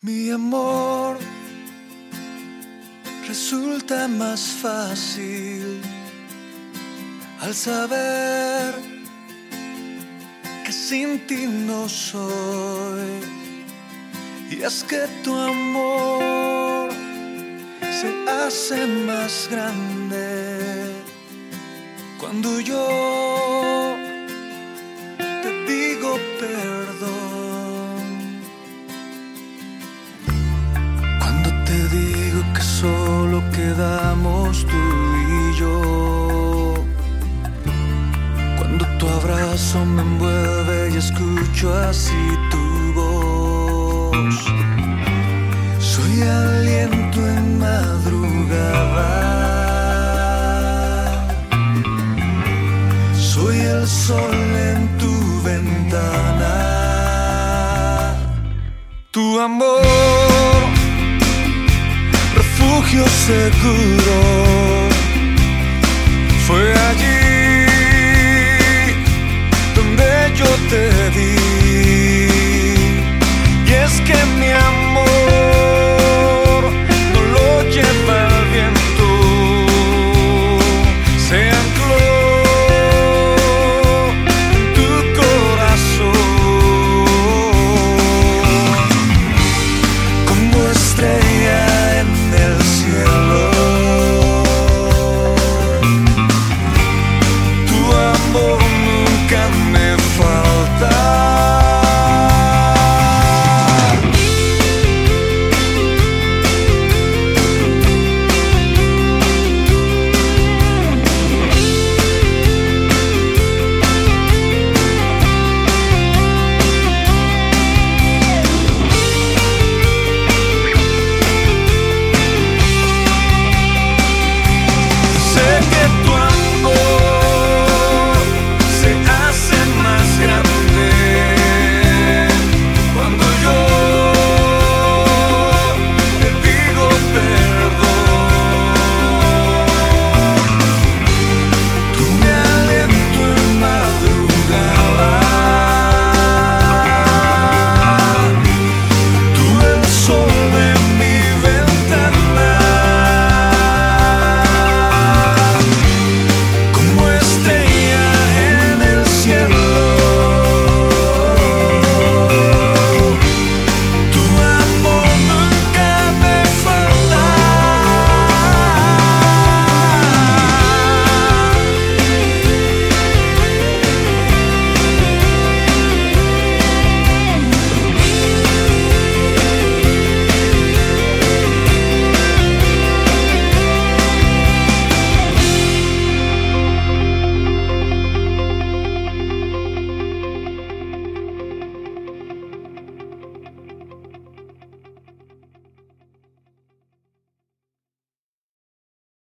Mi amor resulta más fácil al saber que sin ti no soy. Y es que tu amor se hace más grande cuando yo quedamos tú y yo. Cuando tu abrazo me envuelve y escucho así tu voz. Soy aliento en madrugada. Soy el sol en tu ventana. Tu amor, refugio seguro. Fue allí